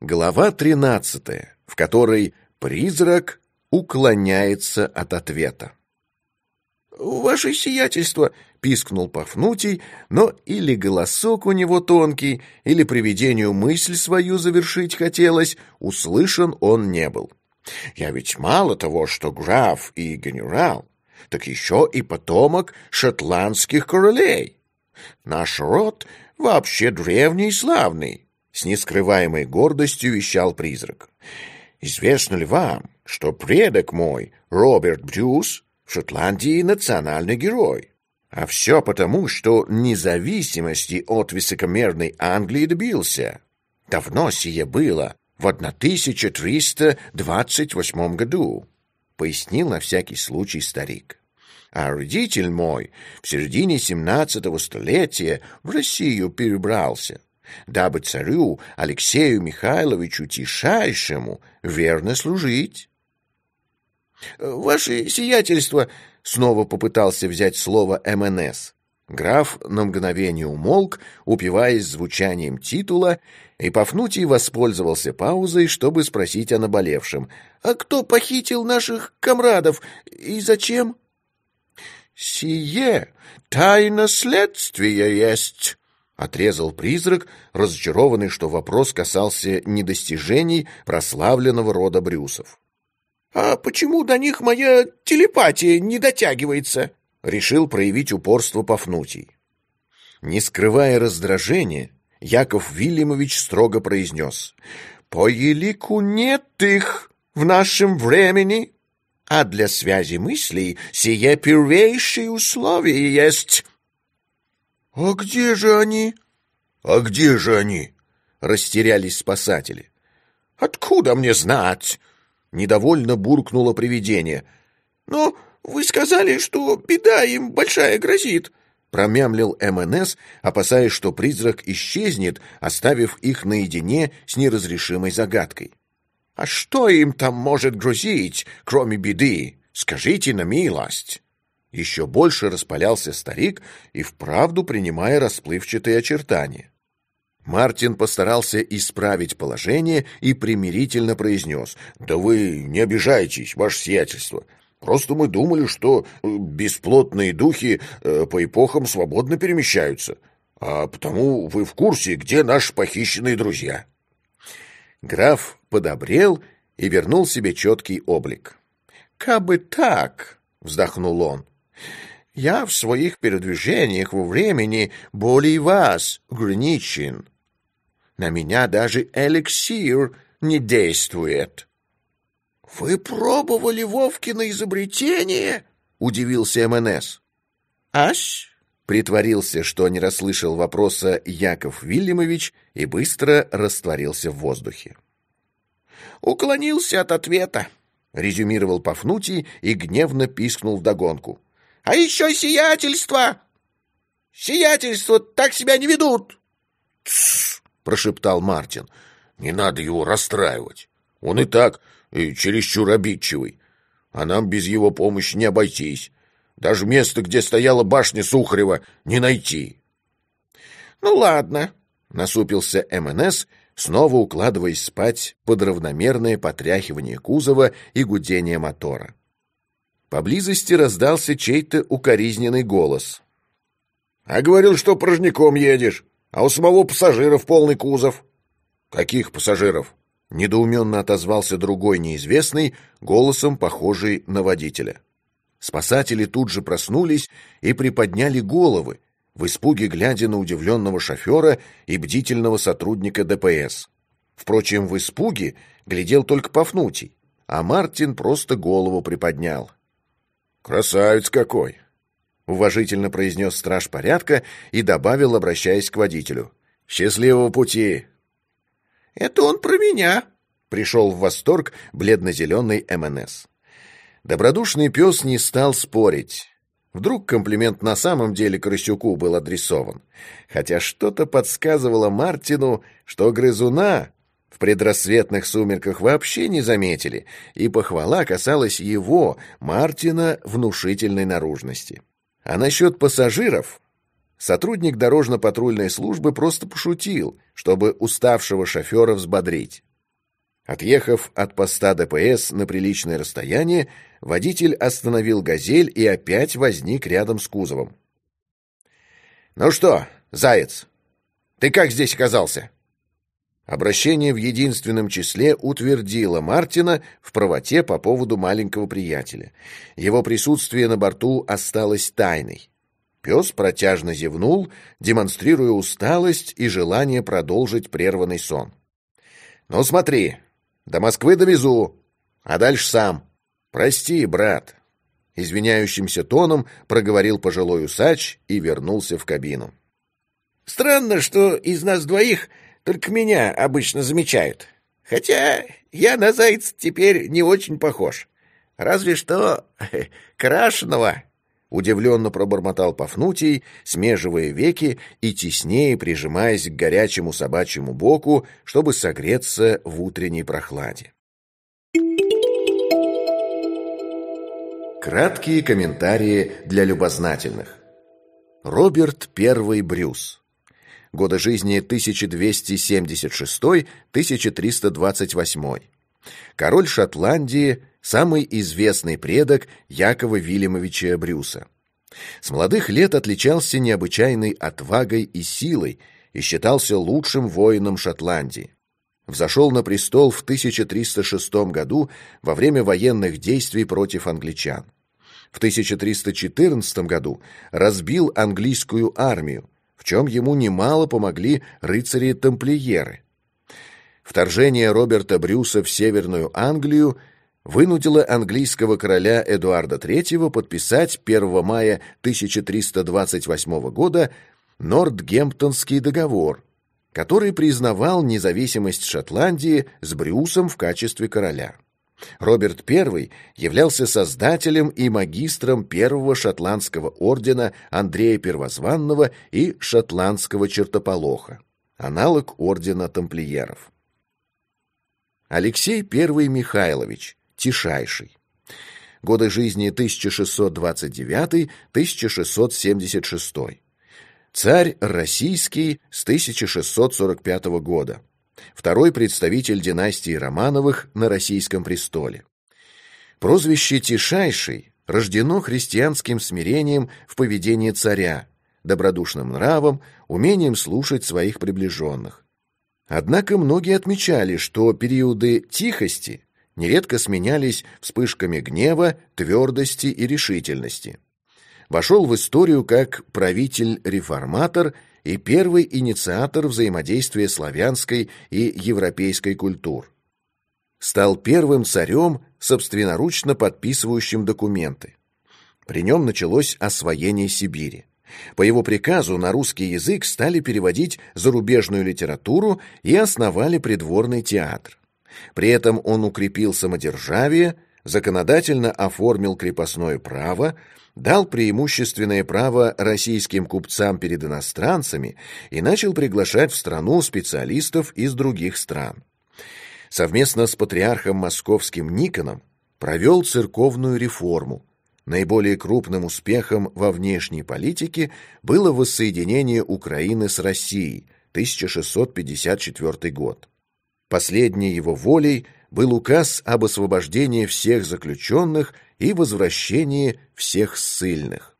Глава 13, в которой призрак уклоняется от ответа. «Ваше сиятельство!» — пискнул Пафнутий, но или голосок у него тонкий, или привидению мысль свою завершить хотелось, услышан он не был. «Я ведь мало того, что граф и генерал, так еще и потомок шотландских королей. Наш род вообще древний и славный. С нескрываемой гордостью вещал призрак. «Известно ли вам, что предок мой, Роберт Брюс, в Шотландии национальный герой? А все потому, что независимости от высокомерной Англии добился. Давно сие было, в 1328 году», — пояснил на всякий случай старик. А родитель мой в середине семнадцатого столетия в Россию перебрался дабы царю Алексею Михайловичу Тишайшему верно служить. «Ваше сиятельство!» — снова попытался взять слово МНС. Граф на мгновение умолк, упиваясь звучанием титула, и Пафнутий воспользовался паузой, чтобы спросить о наболевшем. «А кто похитил наших комрадов и зачем?» «Сие тайна следствия есть», Отрезал призрак, разочарованный, что вопрос касался недостижений прославленного рода Брюсов. «А почему до них моя телепатия не дотягивается?» Решил проявить упорство Пафнутий. Не скрывая раздражения, Яков Вильямович строго произнес. «По елику нет их в нашем времени, а для связи мыслей сие первейшие условия есть». «А где же они?» «А где же они?» — растерялись спасатели. «Откуда мне знать?» — недовольно буркнуло привидение. «Но вы сказали, что беда им большая грозит», — промямлил МНС, опасаясь, что призрак исчезнет, оставив их наедине с неразрешимой загадкой. «А что им там может грозить, кроме беды? Скажите на милость!» Еще больше распалялся старик и вправду принимая расплывчатые очертания. Мартин постарался исправить положение и примирительно произнес. «Да вы не обижайтесь, ваше сиятельство. Просто мы думали, что э, бесплотные духи э, по эпохам свободно перемещаются, а потому вы в курсе, где наши похищенные друзья». Граф подобрел и вернул себе четкий облик. «Кабы так!» — вздохнул он. Я в своих передвижениях во времени более вас ограничен. На меня даже эликсир не действует. — Вы пробовали Вовкино изобретение? — удивился МНС. — Ась? — притворился, что не расслышал вопроса Яков Вильямович и быстро растворился в воздухе. — Уклонился от ответа, — резюмировал Пафнутий и гневно пискнул вдогонку. — а еще сиятельство! Сиятельство так себя не ведут! Тссс! прошептал Мартин. Не надо его расстраивать. Он и так и чересчур обидчивый. А нам без его помощи не обойтись. Даже место, где стояла башня Сухарева, не найти. Ну ладно, насупился МНС, снова укладываясь спать под равномерное потряхивание кузова и гудение мотора. Поблизости раздался чей-то укоризненный голос. «А говорил, что порожняком едешь, а у самого пассажиров полный кузов». «Каких пассажиров?» — недоуменно отозвался другой неизвестный, голосом похожий на водителя. Спасатели тут же проснулись и приподняли головы, в испуге глядя на удивленного шофера и бдительного сотрудника ДПС. Впрочем, в испуге глядел только Пафнутий, а Мартин просто голову приподнял. «Красавец какой!» — уважительно произнес страж порядка и добавил, обращаясь к водителю. «Счастливого пути!» «Это он про меня!» — пришел в восторг бледно-зеленый МНС. Добродушный пес не стал спорить. Вдруг комплимент на самом деле Крысюку был адресован. Хотя что-то подсказывало Мартину, что грызуна в предрассветных сумерках вообще не заметили, и похвала касалась его, Мартина, внушительной наружности. А насчет пассажиров... Сотрудник дорожно-патрульной службы просто пошутил, чтобы уставшего шофера взбодрить. Отъехав от поста ДПС на приличное расстояние, водитель остановил «Газель» и опять возник рядом с кузовом. «Ну что, заяц, ты как здесь оказался?» Обращение в единственном числе утвердило Мартина в правоте по поводу маленького приятеля. Его присутствие на борту осталось тайной. Пес протяжно зевнул, демонстрируя усталость и желание продолжить прерванный сон. «Ну смотри, до Москвы довезу, а дальше сам. Прости, брат». Извиняющимся тоном проговорил пожилой усач и вернулся в кабину. «Странно, что из нас двоих только меня обычно замечают. Хотя я на зайца теперь не очень похож. Разве что крашеного. Удивленно пробормотал Пафнутий, смеживая веки и теснее прижимаясь к горячему собачьему боку, чтобы согреться в утренней прохладе. Краткие комментарии для любознательных. Роберт I Брюс годы жизни 1276-1328. Король Шотландии, самый известный предок Якова Вильямовича Брюса. С молодых лет отличался необычайной отвагой и силой и считался лучшим воином Шотландии. Взошел на престол в 1306 году во время военных действий против англичан. В 1314 году разбил английскую армию, в чем ему немало помогли рыцари-тамплиеры. Вторжение Роберта Брюса в Северную Англию вынудило английского короля Эдуарда III подписать 1 мая 1328 года Нортгемптонский договор, который признавал независимость Шотландии с Брюсом в качестве короля. Роберт I являлся создателем и магистром первого шотландского ордена Андрея Первозванного и шотландского чертополоха, аналог ордена тамплиеров. Алексей I Михайлович, Тишайший. Годы жизни 1629-1676. Царь российский с 1645 года второй представитель династии Романовых на российском престоле. Прозвище Тишайший рождено христианским смирением в поведении царя, добродушным нравом, умением слушать своих приближенных. Однако многие отмечали, что периоды тихости нередко сменялись вспышками гнева, твердости и решительности. Вошел в историю как правитель-реформатор и первый инициатор взаимодействия славянской и европейской культур. Стал первым царем, собственноручно подписывающим документы. При нем началось освоение Сибири. По его приказу на русский язык стали переводить зарубежную литературу и основали придворный театр. При этом он укрепил самодержавие, законодательно оформил крепостное право, дал преимущественное право российским купцам перед иностранцами и начал приглашать в страну специалистов из других стран. Совместно с патриархом московским Никоном провел церковную реформу. Наиболее крупным успехом во внешней политике было воссоединение Украины с Россией, 1654 год. Последней его волей был указ об освобождении всех заключенных и возвращении всех ссыльных.